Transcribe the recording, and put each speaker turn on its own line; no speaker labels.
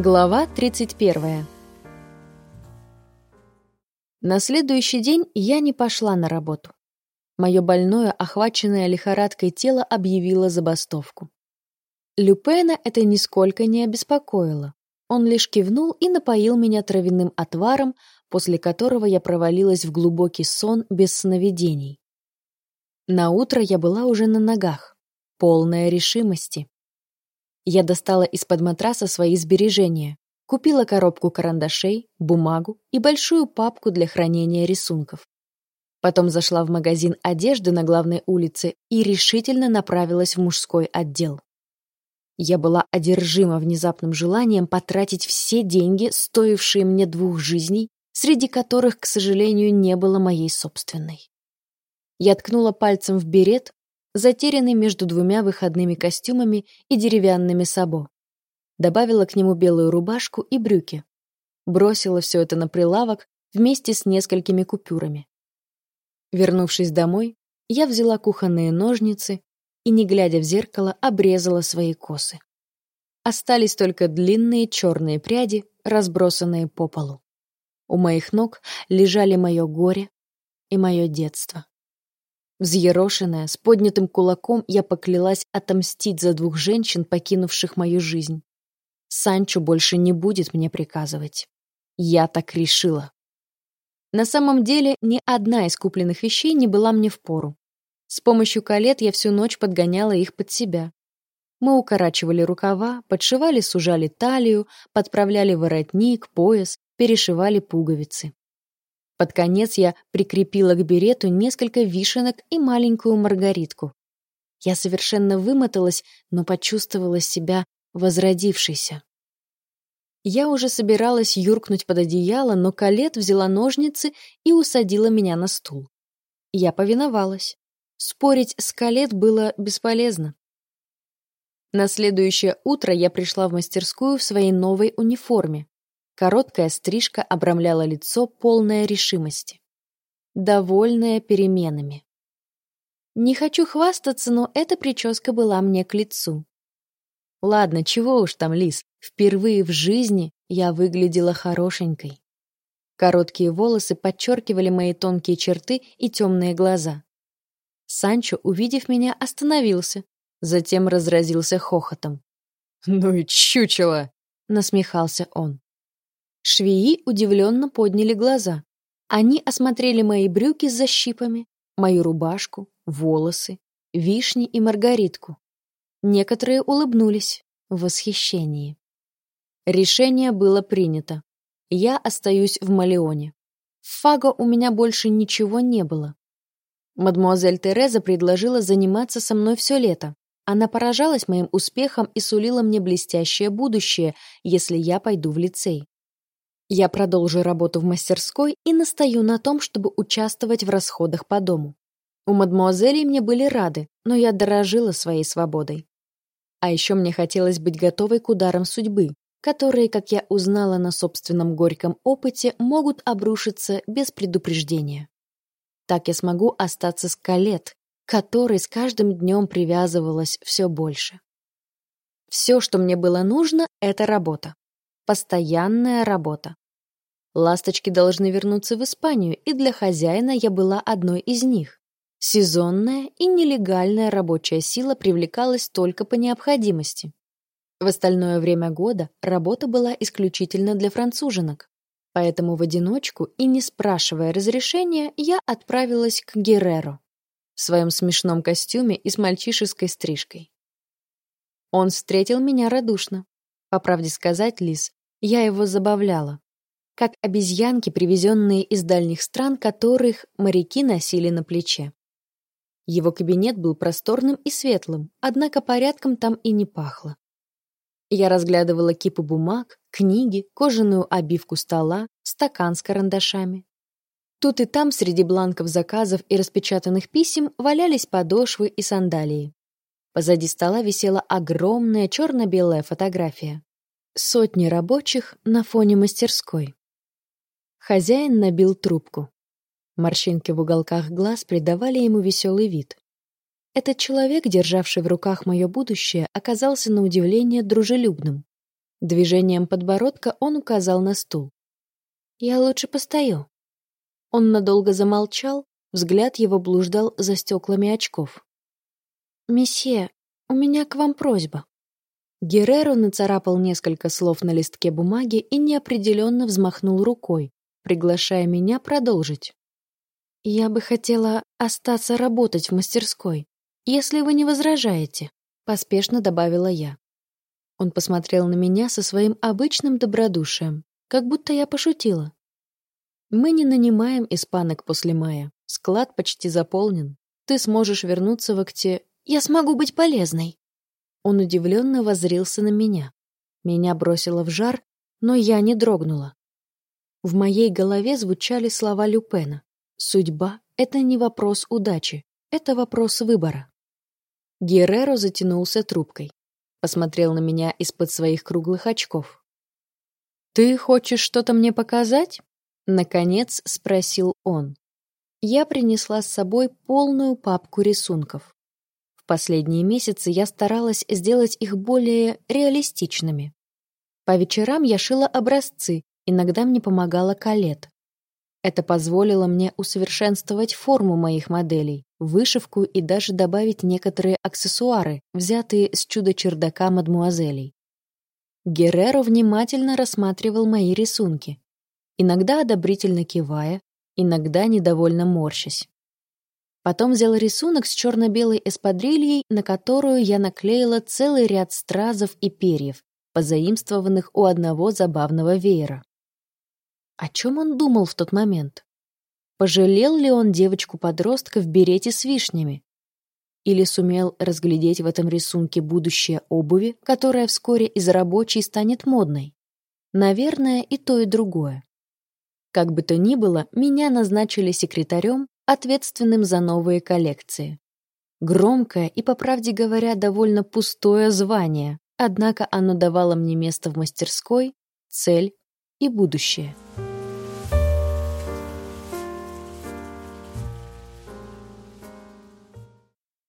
Глава 31. На следующий день я не пошла на работу. Мое больное, охваченное лихорадкой тело объявило забастовку. Люпена это нисколько не обеспокоило. Он лишь кивнул и напоил меня травяным отваром, после которого я провалилась в глубокий сон без сновидений. На утро я была уже на ногах, полная решимости. Я достала из-под матраса свои сбережения, купила коробку карандашей, бумагу и большую папку для хранения рисунков. Потом зашла в магазин одежды на главной улице и решительно направилась в мужской отдел. Я была одержима внезапным желанием потратить все деньги, стоившие мне двух жизней, среди которых, к сожалению, не было моей собственной. Я ткнула пальцем в берет, затерянный между двумя выходными костюмами и деревянными сабо. Добавила к нему белую рубашку и брюки. Бросила все это на прилавок вместе с несколькими купюрами. Вернувшись домой, я взяла кухонные ножницы и, не глядя в зеркало, обрезала свои косы. Остались только длинные черные пряди, разбросанные по полу. У моих ног лежали мое горе и мое детство. Взъерошенная, с поднятым кулаком, я поклялась отомстить за двух женщин, покинувших мою жизнь. Санчо больше не будет мне приказывать. Я так решила. На самом деле, ни одна из купленных вещей не была мне впору. С помощью колет я всю ночь подгоняла их под себя. Мы укорачивали рукава, подшивали, сужали талию, подправляли воротник, пояс, перешивали пуговицы. Под конец я прикрепила к берету несколько вишенок и маленькую маргаритку. Я совершенно вымоталась, но почувствовала себя возродившейся. Я уже собиралась юркнуть под одеяло, но Калет взяла ножницы и усадила меня на стул. Я повиновалась. Спорить с Калет было бесполезно. На следующее утро я пришла в мастерскую в своей новой униформе. Короткая стрижка обрамляла лицо, полное решимости. Довольная переменами. Не хочу хвастаться, но эта прическа была мне к лицу. Ладно, чего уж там, Лис, впервые в жизни я выглядела хорошенькой. Короткие волосы подчеркивали мои тонкие черты и темные глаза. Санчо, увидев меня, остановился, затем разразился хохотом. «Ну и чучело!» — насмехался он. Швеи удивленно подняли глаза. Они осмотрели мои брюки с защипами, мою рубашку, волосы, вишни и маргаритку. Некоторые улыбнулись в восхищении. Решение было принято. Я остаюсь в Малеоне. В Фаго у меня больше ничего не было. Мадмуазель Тереза предложила заниматься со мной все лето. Она поражалась моим успехом и сулила мне блестящее будущее, если я пойду в лицей. Я продолжу работу в мастерской и настаю на том, чтобы участвовать в расходах по дому. У мадмуазелей мне были рады, но я дорожила своей свободой. А еще мне хотелось быть готовой к ударам судьбы, которые, как я узнала на собственном горьком опыте, могут обрушиться без предупреждения. Так я смогу остаться с Калет, которой с каждым днем привязывалась все больше. Все, что мне было нужно, это работа. Постоянная работа. Ласточки должны вернуться в Испанию, и для хозяина я была одной из них. Сезонная и нелегальная рабочая сила привлекалась только по необходимости. В остальное время года работа была исключительно для француженок. Поэтому в одиночку и не спрашивая разрешения, я отправилась к Герреро в своем смешном костюме и с мальчишеской стрижкой. Он встретил меня радушно. По правде сказать, Лис, я его забавляла. Как обезьянки, привезенные из дальних стран, которых моряки носили на плече. Его кабинет был просторным и светлым, однако порядком там и не пахло. Я разглядывала кипы бумаг, книги, кожаную обивку стола, стакан с карандашами. Тут и там среди бланков заказов и распечатанных писем валялись подошвы и сандалии. Позади стола висела огромная черно-белая фотография. Сотни рабочих на фоне мастерской. Хозяин набил трубку. Морщинки в уголках глаз придавали ему веселый вид. Этот человек, державший в руках мое будущее, оказался на удивление дружелюбным. Движением подбородка он указал на стул. «Я лучше постою». Он надолго замолчал, взгляд его блуждал за стеклами очков. «Месье, у меня к вам просьба». Герреро нацарапал несколько слов на листке бумаги и неопределенно взмахнул рукой, приглашая меня продолжить. «Я бы хотела остаться работать в мастерской, если вы не возражаете», — поспешно добавила я. Он посмотрел на меня со своим обычным добродушием, как будто я пошутила. «Мы не нанимаем испанок после мая. Склад почти заполнен. Ты сможешь вернуться в окте... Я смогу быть полезной!» Он удивленно воззрился на меня. Меня бросило в жар, но я не дрогнула. В моей голове звучали слова Люпена. Судьба — это не вопрос удачи, это вопрос выбора. Герреро затянулся трубкой. Посмотрел на меня из-под своих круглых очков. «Ты хочешь что-то мне показать?» Наконец спросил он. Я принесла с собой полную папку рисунков. В последние месяцы я старалась сделать их более реалистичными. По вечерам я шила образцы, иногда мне помогала Калет. Это позволило мне усовершенствовать форму моих моделей, вышивку и даже добавить некоторые аксессуары, взятые с чудо-чердака мадмуазелей. Герреро внимательно рассматривал мои рисунки, иногда одобрительно кивая, иногда недовольно морщась. Потом взял рисунок с черно-белой эспадрильей, на которую я наклеила целый ряд стразов и перьев, позаимствованных у одного забавного веера. О чем он думал в тот момент? Пожалел ли он девочку-подростка в берете с вишнями? Или сумел разглядеть в этом рисунке будущее обуви, которая вскоре из рабочей станет модной? Наверное, и то, и другое. Как бы то ни было, меня назначили секретарем, ответственным за новые коллекции. Громкое и, по правде говоря, довольно пустое звание, однако оно давало мне место в мастерской, цель и будущее.